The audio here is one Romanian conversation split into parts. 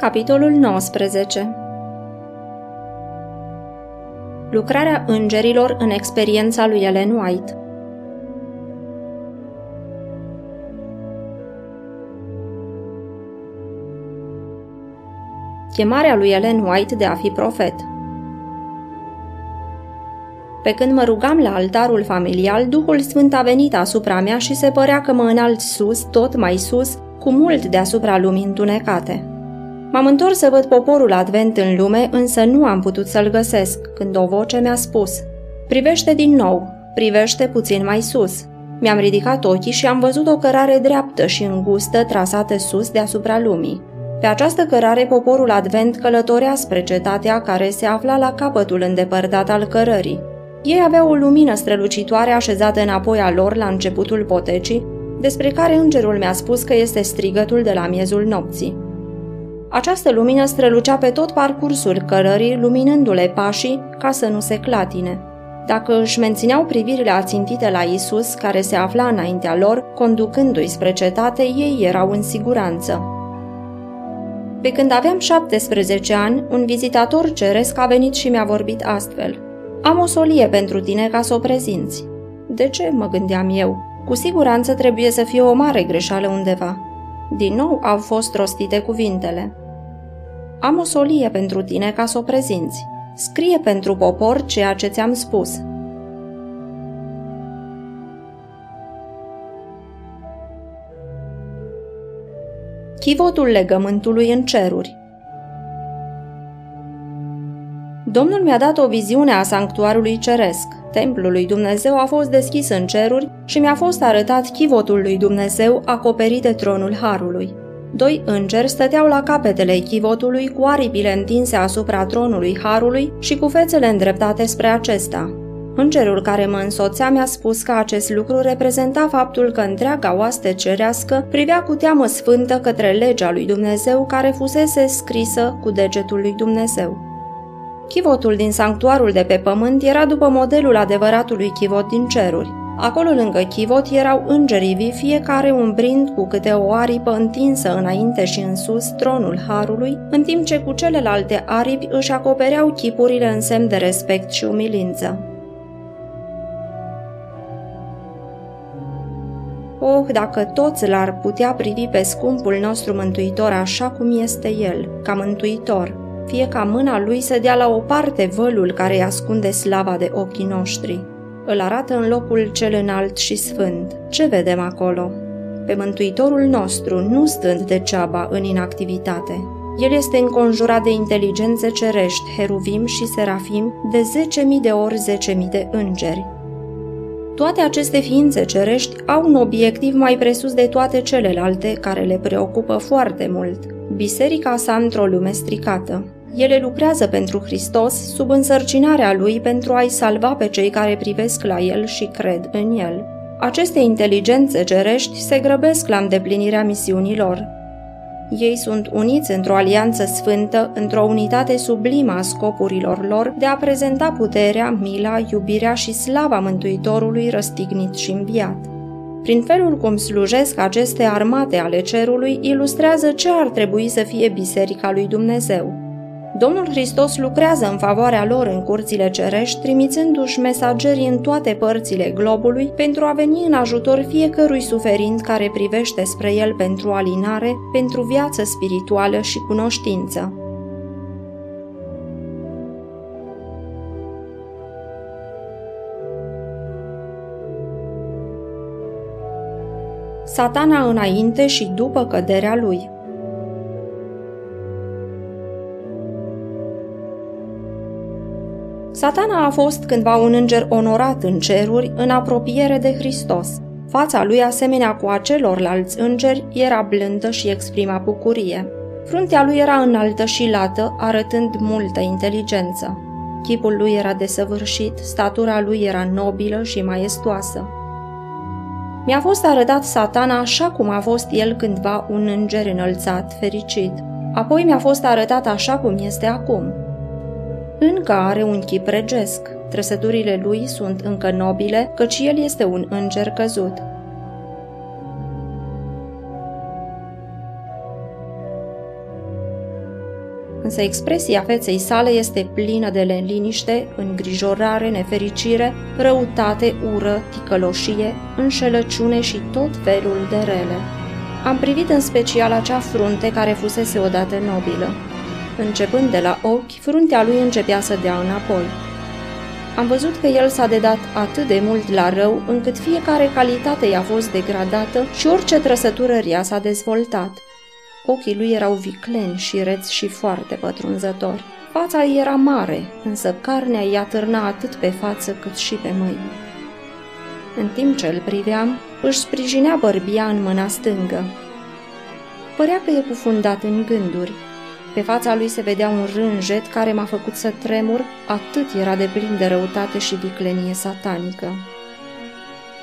Capitolul 19 Lucrarea îngerilor în experiența lui Ellen White. Chemarea lui Ellen White de a fi profet. Pe când mă rugam la altarul familial, Duhul Sfânt a venit asupra mea și se părea că mă înalt sus, tot mai sus, cu mult deasupra lumii întunecate. M-am întors să văd poporul advent în lume, însă nu am putut să-l găsesc, când o voce mi-a spus Privește din nou, privește puțin mai sus. Mi-am ridicat ochii și am văzut o cărare dreaptă și îngustă trasată sus deasupra lumii. Pe această cărare poporul advent călătorea spre cetatea care se afla la capătul îndepărtat al cărării. Ei aveau o lumină strălucitoare așezată înapoi a lor la începutul potecii, despre care îngerul mi-a spus că este strigătul de la miezul nopții. Această lumină strălucea pe tot parcursul cărării, luminându-le pașii ca să nu se clatine. Dacă își mențineau privirile ațintite la Isus, care se afla înaintea lor, conducându-i spre cetate, ei erau în siguranță. Pe când aveam 17 ani, un vizitator ceresc a venit și mi-a vorbit astfel. Am o solie pentru tine ca să o prezinți. De ce, mă gândeam eu? Cu siguranță trebuie să fie o mare greșeală undeva. Din nou au fost rostite cuvintele. Am o solie pentru tine ca să o prezinți. Scrie pentru popor ceea ce ți-am spus. Chivotul legământului în ceruri Domnul mi-a dat o viziune a sanctuarului ceresc. Templul lui Dumnezeu a fost deschis în ceruri și mi-a fost arătat chivotul lui Dumnezeu acoperit de tronul Harului. Doi îngeri stăteau la capetele chivotului cu aripile întinse asupra tronului Harului și cu fețele îndreptate spre acesta. Îngerul care mă însoțea mi-a spus că acest lucru reprezenta faptul că întreaga oaste cerească privea cu teamă sfântă către legea lui Dumnezeu care fusese scrisă cu degetul lui Dumnezeu. Chivotul din sanctuarul de pe pământ era după modelul adevăratului chivot din ceruri. Acolo lângă chivot erau îngerii vii, fiecare umbrind cu câte o aripă întinsă înainte și în sus tronul harului, în timp ce cu celelalte aripi își acopereau chipurile în semn de respect și umilință. Oh, dacă toți l-ar putea privi pe scumpul nostru mântuitor așa cum este el, ca mântuitor, fie ca mâna lui să dea la o parte vălul care îi ascunde slava de ochii noștri. Îl arată în locul cel înalt și sfânt. Ce vedem acolo? Pe Mântuitorul nostru, nu stând degeaba în inactivitate. El este înconjurat de inteligențe cerești, heruvim și serafim, de zece mii de ori zece mii de îngeri. Toate aceste ființe cerești au un obiectiv mai presus de toate celelalte care le preocupă foarte mult. Biserica sa într-o lume stricată. Ele lucrează pentru Hristos sub însărcinarea Lui pentru a-i salva pe cei care privesc la El și cred în El. Aceste inteligențe cerești se grăbesc la îndeplinirea misiunilor. Ei sunt uniți într-o alianță sfântă, într-o unitate sublimă a scopurilor lor de a prezenta puterea, mila, iubirea și slava Mântuitorului răstignit și înviat. Prin felul cum slujesc aceste armate ale cerului, ilustrează ce ar trebui să fie Biserica lui Dumnezeu. Domnul Hristos lucrează în favoarea lor în curțile cerești, trimițându-și mesageri în toate părțile globului pentru a veni în ajutor fiecărui suferind care privește spre el pentru alinare, pentru viață spirituală și cunoștință. Satana înainte și după căderea lui. Satana a fost cândva un înger onorat în ceruri, în apropiere de Hristos. Fața lui, asemenea cu a celorlalți îngeri, era blândă și exprima bucurie. Fruntea lui era înaltă și lată, arătând multă inteligență. Chipul lui era desăvârșit, statura lui era nobilă și maestoasă. Mi-a fost arătat satana așa cum a fost el cândva un înger înălțat, fericit. Apoi mi-a fost arătat așa cum este acum, încă are un chip regesc. Trăsăturile lui sunt încă nobile, căci el este un înger căzut. însă expresia feței sale este plină de liniște, îngrijorare, nefericire, răutate, ură, ticăloșie, înșelăciune și tot felul de rele. Am privit în special acea frunte care fusese odată nobilă. Începând de la ochi, fruntea lui începea să dea înapoi. Am văzut că el s-a dedat atât de mult la rău, încât fiecare calitate i-a fost degradată și orice trăsătură rea s-a dezvoltat. Ochii lui erau vicleni și reți și foarte pătrunzători. Fața ei era mare, însă carnea i-a târna atât pe față cât și pe mâini. În timp ce îl priveam, își sprijinea bărbia în mâna stângă. Părea că e cufundat în gânduri. Pe fața lui se vedea un rânjet care m-a făcut să tremur, atât era de plin de răutate și viclenie satanică.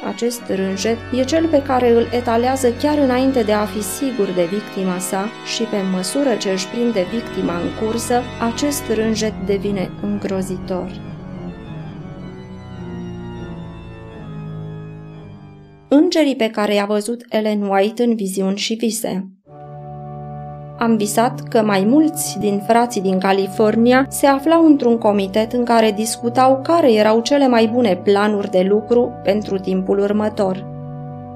Acest rânjet e cel pe care îl etalează chiar înainte de a fi sigur de victima sa și pe măsură ce își prinde victima în cursă, acest rânjet devine îngrozitor. Îngerii pe care i-a văzut Ellen White în viziuni și vise am visat că mai mulți din frații din California se aflau într-un comitet în care discutau care erau cele mai bune planuri de lucru pentru timpul următor.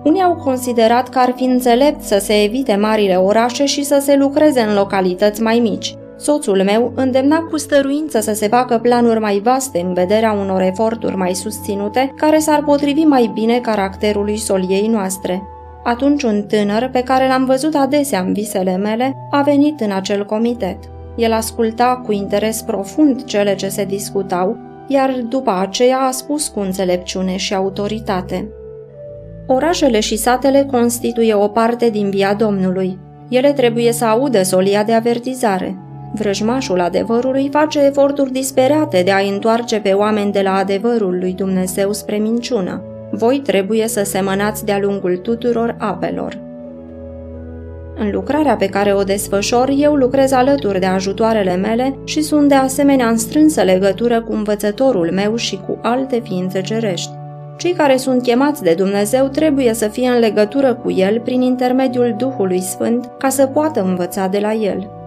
Unii au considerat că ar fi înțelept să se evite marile orașe și să se lucreze în localități mai mici. Soțul meu îndemna cu stăruință să se facă planuri mai vaste în vederea unor eforturi mai susținute care s-ar potrivi mai bine caracterului soliei noastre. Atunci un tânăr, pe care l-am văzut adesea în visele mele, a venit în acel comitet. El asculta cu interes profund cele ce se discutau, iar după aceea a spus cu înțelepciune și autoritate. Orașele și satele constituie o parte din via Domnului. Ele trebuie să audă solia de avertizare. Vrăjmașul adevărului face eforturi disperate de a întoarce pe oameni de la adevărul lui Dumnezeu spre minciună. Voi trebuie să semănați de-a lungul tuturor apelor. În lucrarea pe care o desfășor, eu lucrez alături de ajutoarele mele și sunt de asemenea în strânsă legătură cu învățătorul meu și cu alte ființe cerești. Cei care sunt chemați de Dumnezeu trebuie să fie în legătură cu El prin intermediul Duhului Sfânt ca să poată învăța de la El.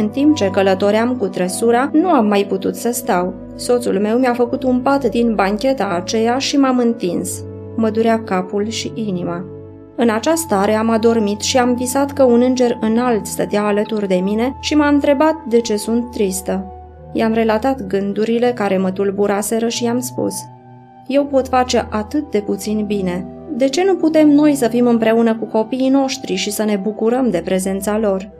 În timp ce călătoream cu trăsura, nu am mai putut să stau. Soțul meu mi-a făcut un pat din bancheta aceea și m-am întins. Mă durea capul și inima. În această stare am adormit și am visat că un înger înalt stătea alături de mine și m-a întrebat de ce sunt tristă. I-am relatat gândurile care mă tulburaseră și i-am spus Eu pot face atât de puțin bine. De ce nu putem noi să fim împreună cu copiii noștri și să ne bucurăm de prezența lor?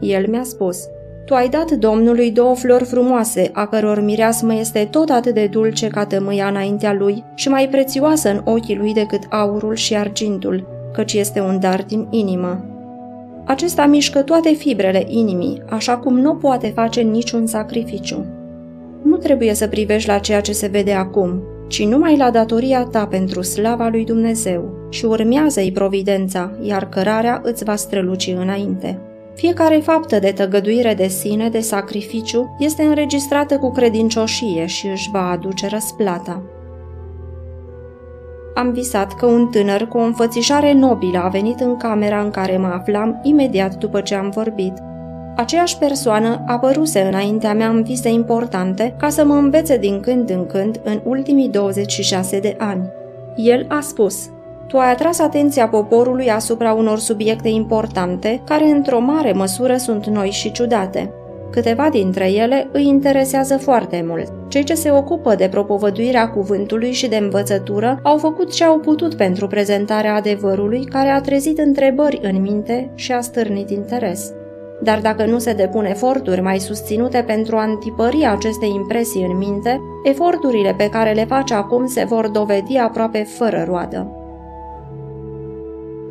El mi-a spus tu ai dat Domnului două flori frumoase, a căror mireasmă este tot atât de dulce ca tămâia înaintea lui și mai prețioasă în ochii lui decât aurul și argintul, căci este un dar din inimă. Acesta mișcă toate fibrele inimii, așa cum nu poate face niciun sacrificiu. Nu trebuie să privești la ceea ce se vede acum, ci numai la datoria ta pentru slava lui Dumnezeu și urmează-i providența, iar cărarea îți va străluci înainte. Fiecare faptă de tăgăduire de sine, de sacrificiu, este înregistrată cu credincioșie și își va aduce răsplata. Am visat că un tânăr cu o înfățișare nobilă a venit în camera în care mă aflam imediat după ce am vorbit. Aceeași persoană apăruse înaintea mea în vise importante ca să mă învețe din când în când în ultimii 26 de ani. El a spus – tu ai atras atenția poporului asupra unor subiecte importante, care într-o mare măsură sunt noi și ciudate. Câteva dintre ele îi interesează foarte mult. Cei ce se ocupă de propovăduirea cuvântului și de învățătură au făcut ce au putut pentru prezentarea adevărului care a trezit întrebări în minte și a stârnit interes. Dar dacă nu se depun eforturi mai susținute pentru a întipări aceste impresii în minte, eforturile pe care le face acum se vor dovedi aproape fără roadă.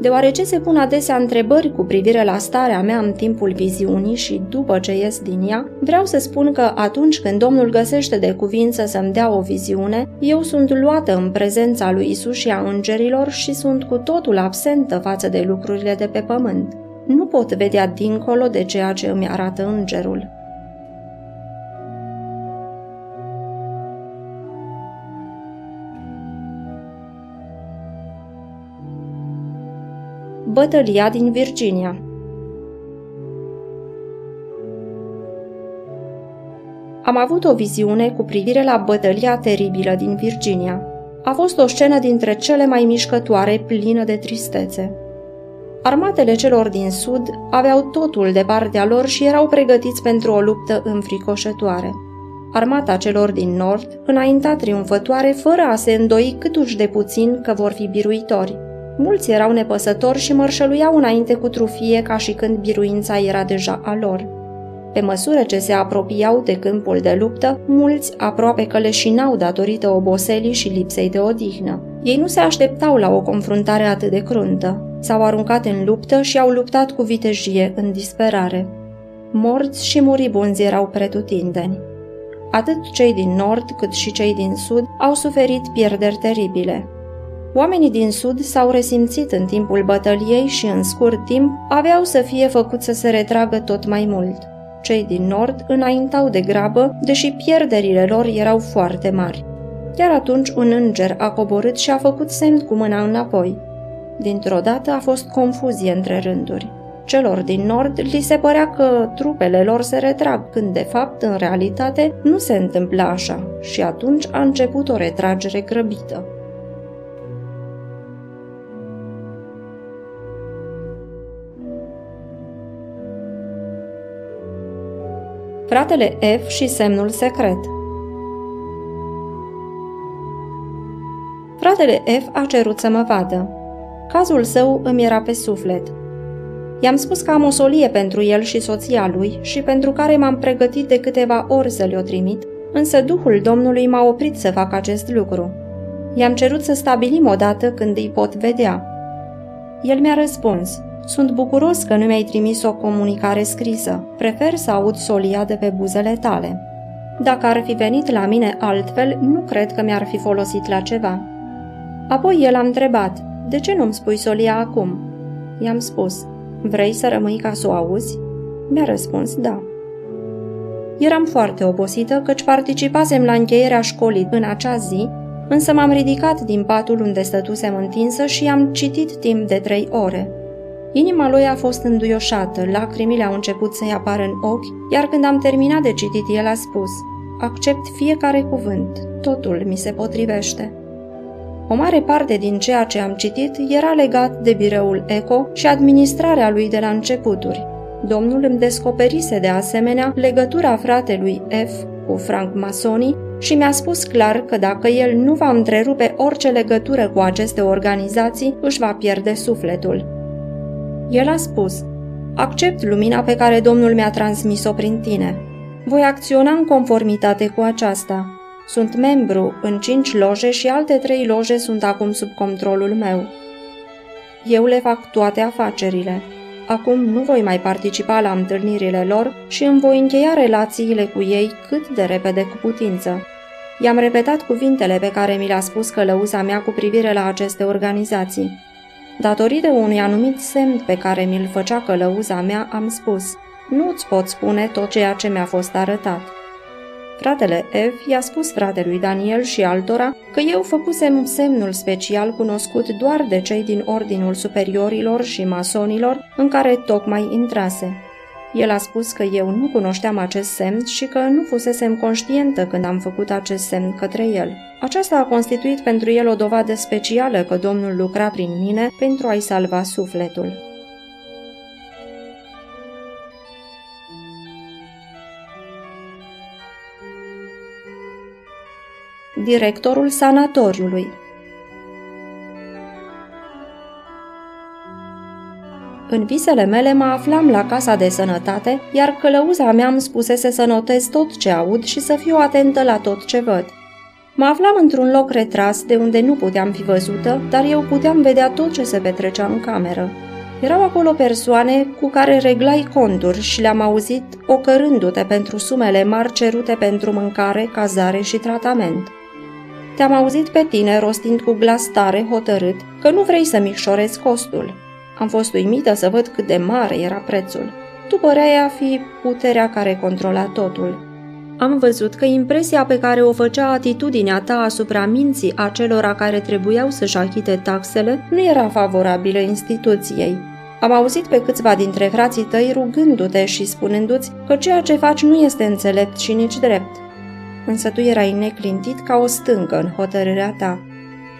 Deoarece se pun adesea întrebări cu privire la starea mea în timpul viziunii și după ce ies din ea, vreau să spun că atunci când Domnul găsește de cuvință să-mi dea o viziune, eu sunt luată în prezența lui Isus și a îngerilor și sunt cu totul absentă față de lucrurile de pe pământ. Nu pot vedea dincolo de ceea ce îmi arată îngerul. bătălia din Virginia. Am avut o viziune cu privire la bătălia teribilă din Virginia. A fost o scenă dintre cele mai mișcătoare, plină de tristețe. Armatele celor din sud aveau totul de partea lor și erau pregătiți pentru o luptă înfricoșătoare. Armata celor din nord înainta triumfătoare fără a se îndoi câtuși de puțin că vor fi biruitori. Mulți erau nepăsători și mărșăluiau înainte cu trufie ca și când biruința era deja a lor. Pe măsură ce se apropiau de câmpul de luptă, mulți aproape că leșinau datorită oboselii și lipsei de odihnă. Ei nu se așteptau la o confruntare atât de cruntă. S-au aruncat în luptă și au luptat cu vitejie în disperare. Morți și muribunzi erau pretutindeni. Atât cei din nord cât și cei din sud au suferit pierderi teribile. Oamenii din sud s-au resimțit în timpul bătăliei și în scurt timp aveau să fie făcuți să se retragă tot mai mult. Cei din nord înaintau de grabă, deși pierderile lor erau foarte mari. Chiar atunci un înger a coborât și a făcut semn cu mâna înapoi. Dintr-o dată a fost confuzie între rânduri. Celor din nord li se părea că trupele lor se retrag, când de fapt, în realitate, nu se întâmplă așa și atunci a început o retragere grăbită. Fratele F și semnul secret Fratele F a cerut să mă vadă. Cazul său îmi era pe suflet. I-am spus că am o solie pentru el și soția lui și pentru care m-am pregătit de câteva ori să le-o trimit, însă Duhul Domnului m-a oprit să fac acest lucru. I-am cerut să stabilim o dată când îi pot vedea. El mi-a răspuns, sunt bucuros că nu mi-ai trimis o comunicare scrisă. Prefer să aud solia de pe buzele tale. Dacă ar fi venit la mine altfel, nu cred că mi-ar fi folosit la ceva. Apoi el a întrebat, de ce nu-mi spui solia acum? I-am spus, vrei să rămâi ca să o auzi? Mi-a răspuns, da. Eram foarte obosită căci participasem la încheierea școlii în acea zi, însă m-am ridicat din patul unde stătusem întinsă și am citit timp de trei ore. Inima lui a fost înduioșată, lacrimile au început să-i apară în ochi, iar când am terminat de citit, el a spus, Accept fiecare cuvânt, totul mi se potrivește. O mare parte din ceea ce am citit era legat de biroul ECO și administrarea lui de la începuturi. Domnul îmi descoperise de asemenea legătura fratelui F cu Frank Masoni și mi-a spus clar că dacă el nu va întrerupe orice legătură cu aceste organizații, își va pierde sufletul. El a spus, accept lumina pe care Domnul mi-a transmis-o prin tine. Voi acționa în conformitate cu aceasta. Sunt membru în cinci loje și alte trei loje sunt acum sub controlul meu. Eu le fac toate afacerile. Acum nu voi mai participa la întâlnirile lor și îmi voi încheia relațiile cu ei cât de repede cu putință. I-am repetat cuvintele pe care mi le-a spus călăuza mea cu privire la aceste organizații. Datorită unui anumit semn pe care mi-l făcea călăuza mea, am spus, nu-ți pot spune tot ceea ce mi-a fost arătat. Fratele F i-a spus fratelui Daniel și altora că eu făcusem semnul special cunoscut doar de cei din ordinul superiorilor și masonilor în care tocmai intrase. El a spus că eu nu cunoșteam acest semn și că nu fusesem conștientă când am făcut acest semn către el. Aceasta a constituit pentru el o dovadă specială că Domnul lucra prin mine pentru a-i salva sufletul. Directorul sanatoriului În visele mele mă aflam la casa de sănătate, iar călăuza mea îmi spusese să notez tot ce aud și să fiu atentă la tot ce văd. Mă aflam într-un loc retras de unde nu puteam fi văzută, dar eu puteam vedea tot ce se petrecea în cameră. Erau acolo persoane cu care reglai conturi și le-am auzit ocărându-te pentru sumele mari cerute pentru mâncare, cazare și tratament. Te-am auzit pe tine rostind cu glas tare, hotărât, că nu vrei să micșorezi costul. Am fost uimită să văd cât de mare era prețul. Tu păreai a fi puterea care controla totul. Am văzut că impresia pe care o făcea atitudinea ta asupra minții acelora care trebuiau să-și achite taxele nu era favorabilă instituției. Am auzit pe câțiva dintre frații tăi rugându-te și spunându-ți că ceea ce faci nu este înțelept și nici drept. Însă tu erai neclintit ca o stâncă în hotărârea ta.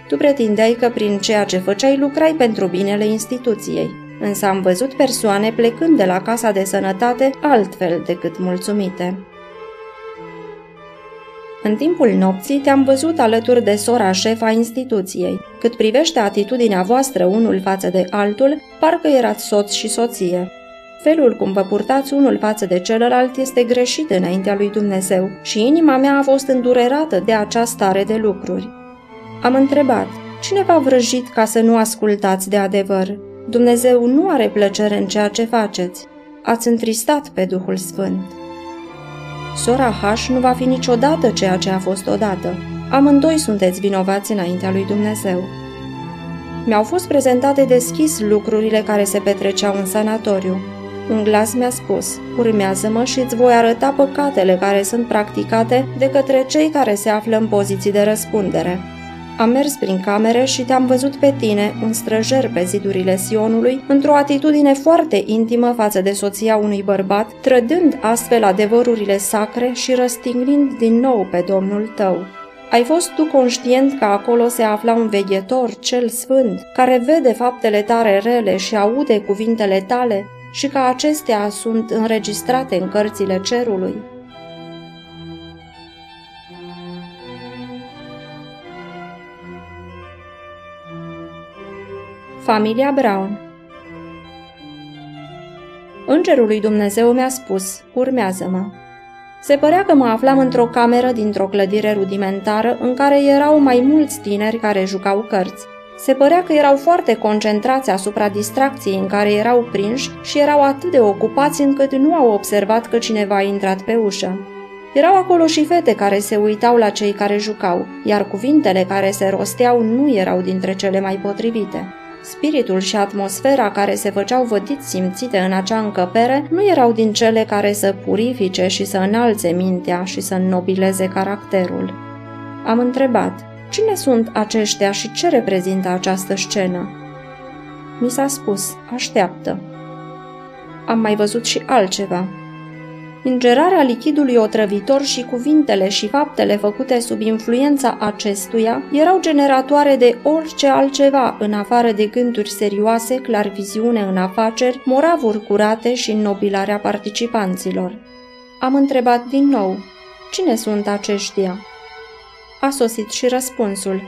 Tu pretindeai că prin ceea ce făceai lucrai pentru binele instituției, însă am văzut persoane plecând de la casa de sănătate altfel decât mulțumite. În timpul nopții te-am văzut alături de sora șefa instituției. Cât privește atitudinea voastră unul față de altul, parcă erați soț și soție. Felul cum vă purtați unul față de celălalt este greșit înaintea lui Dumnezeu și inima mea a fost îndurerată de această stare de lucruri. Am întrebat, cine v-a vrăjit ca să nu ascultați de adevăr? Dumnezeu nu are plăcere în ceea ce faceți. Ați întristat pe Duhul Sfânt. Sora H nu va fi niciodată ceea ce a fost odată. Amândoi sunteți vinovați înaintea lui Dumnezeu. Mi-au fost prezentate deschis lucrurile care se petreceau în sanatoriu. Un glas mi-a spus, urmează-mă și îți voi arăta păcatele care sunt practicate de către cei care se află în poziții de răspundere. Am mers prin camere și te-am văzut pe tine, un străjer pe zidurile Sionului, într-o atitudine foarte intimă față de soția unui bărbat, trădând astfel adevărurile sacre și răstignind din nou pe Domnul tău. Ai fost tu conștient că acolo se afla un veghetor, cel sfânt, care vede faptele tare rele și aude cuvintele tale și că acestea sunt înregistrate în cărțile cerului? Familia Brown Îngerul lui Dumnezeu mi-a spus, urmează-mă. Se părea că mă aflam într-o cameră dintr-o clădire rudimentară în care erau mai mulți tineri care jucau cărți. Se părea că erau foarte concentrați asupra distracției în care erau prinși și erau atât de ocupați încât nu au observat că cineva a intrat pe ușă. Erau acolo și fete care se uitau la cei care jucau, iar cuvintele care se rosteau nu erau dintre cele mai potrivite. Spiritul și atmosfera care se făceau vădiți simțite în acea încăpere nu erau din cele care să purifice și să înalțe mintea și să înnobileze caracterul. Am întrebat, cine sunt aceștia și ce reprezintă această scenă? Mi s-a spus, așteaptă. Am mai văzut și altceva, Ingerarea lichidului otrăvitor și cuvintele și faptele făcute sub influența acestuia erau generatoare de orice altceva în afară de gânduri serioase, clarviziune în afaceri, moravuri curate și înnobilarea participanților. Am întrebat din nou, cine sunt aceștia? A sosit și răspunsul.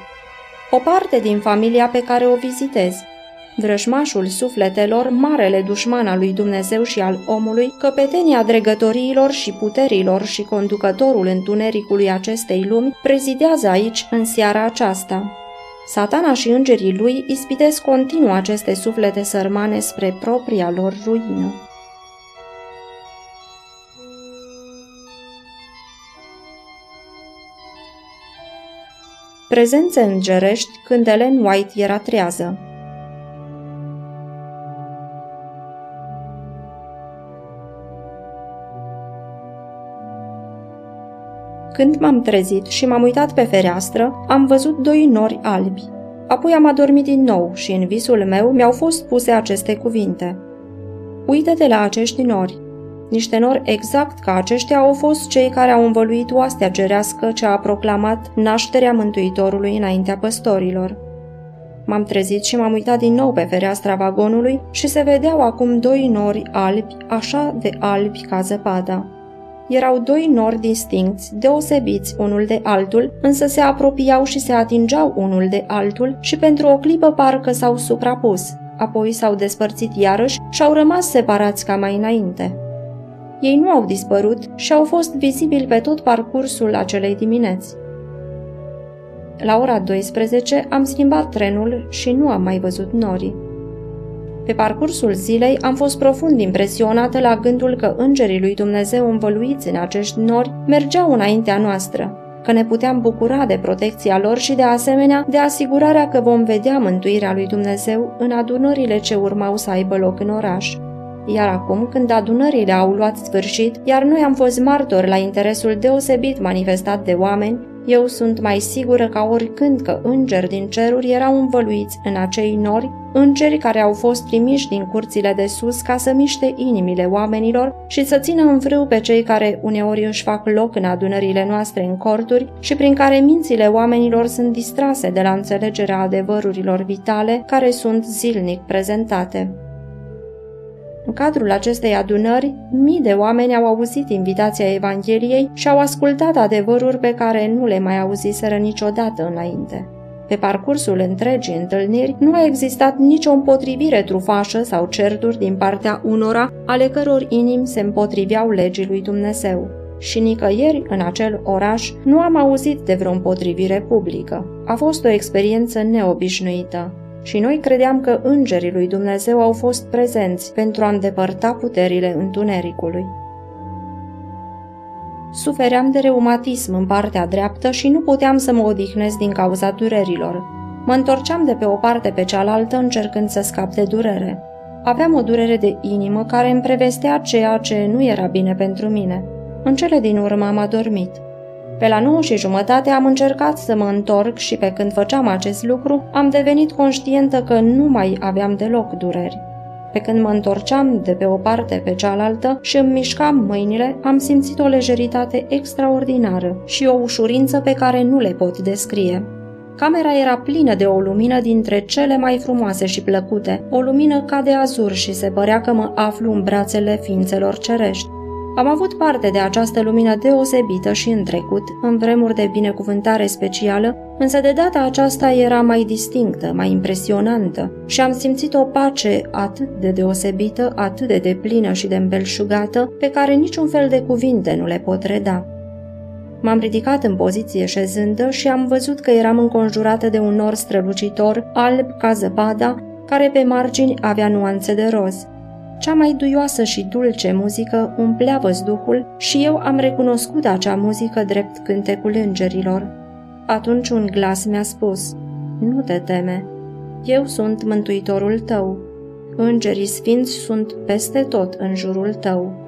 O parte din familia pe care o vizitez, vrăjmașul sufletelor, marele dușman al lui Dumnezeu și al omului, căpetenia dregătoriilor și puterilor și conducătorul întunericului acestei lumi, prezidează aici în seara aceasta. Satana și îngerii lui ispitesc continuu aceste suflete sărmane spre propria lor ruină. Prezențe îngerești când Ellen White era trează. Când m-am trezit și m-am uitat pe fereastră, am văzut doi nori albi. Apoi am adormit din nou și în visul meu mi-au fost puse aceste cuvinte. Uită-te la acești nori. Niște nori exact ca aceștia au fost cei care au învăluit oastea cerească ce a proclamat nașterea Mântuitorului înaintea păstorilor. M-am trezit și m-am uitat din nou pe fereastra vagonului și se vedeau acum doi nori albi, așa de albi ca zăpada. Erau doi nori distincți, deosebiți unul de altul, însă se apropiau și se atingeau unul de altul și pentru o clipă parcă s-au suprapus. Apoi s-au despărțit iarăși și au rămas separați ca mai înainte. Ei nu au dispărut și au fost vizibili pe tot parcursul acelei dimineți. La ora 12 am schimbat trenul și nu am mai văzut norii. Pe parcursul zilei am fost profund impresionată la gândul că îngerii lui Dumnezeu învăluiți în acești nori mergeau înaintea noastră, că ne puteam bucura de protecția lor și de asemenea de asigurarea că vom vedea mântuirea lui Dumnezeu în adunările ce urmau să aibă loc în oraș. Iar acum, când adunările au luat sfârșit, iar noi am fost martori la interesul deosebit manifestat de oameni, eu sunt mai sigură ca oricând că îngeri din ceruri erau învăluiți în acei nori, îngeri care au fost trimiși din curțile de sus ca să miște inimile oamenilor și să țină în frâu pe cei care uneori își fac loc în adunările noastre în corturi și prin care mințile oamenilor sunt distrase de la înțelegerea adevărurilor vitale care sunt zilnic prezentate. În cadrul acestei adunări, mii de oameni au auzit invitația Evangheliei și au ascultat adevăruri pe care nu le mai auziseră niciodată înainte. Pe parcursul întregii întâlniri nu a existat nicio împotrivire trufașă sau certuri din partea unora ale căror inimi se împotriveau legii lui Dumnezeu. Și nicăieri în acel oraș nu am auzit de vreo împotrivire publică. A fost o experiență neobișnuită și noi credeam că îngerii lui Dumnezeu au fost prezenți pentru a îndepărta puterile întunericului. Sufeream de reumatism în partea dreaptă și nu puteam să mă odihnesc din cauza durerilor. Mă întorceam de pe o parte pe cealaltă încercând să scap de durere. Aveam o durere de inimă care îmi prevestea ceea ce nu era bine pentru mine. În cele din urmă am adormit. Pe la nouă și jumătate am încercat să mă întorc și pe când făceam acest lucru, am devenit conștientă că nu mai aveam deloc dureri. Pe când mă întorceam de pe o parte pe cealaltă și îmi mișcam mâinile, am simțit o lejeritate extraordinară și o ușurință pe care nu le pot descrie. Camera era plină de o lumină dintre cele mai frumoase și plăcute, o lumină ca de azur și se părea că mă aflu în brațele ființelor cerești. Am avut parte de această lumină deosebită și în trecut, în vremuri de binecuvântare specială, însă de data aceasta era mai distinctă, mai impresionantă și am simțit o pace atât de deosebită, atât de deplină și de îmbelșugată, pe care niciun fel de cuvinte nu le pot reda. M-am ridicat în poziție șezândă și am văzut că eram înconjurată de un nor strălucitor, alb ca zăpada, care pe margini avea nuanțe de roz. Cea mai duioasă și dulce muzică umplea văzduhul și eu am recunoscut acea muzică drept cântecul îngerilor. Atunci un glas mi-a spus, Nu te teme, eu sunt mântuitorul tău. Îngerii sfinți sunt peste tot în jurul tău.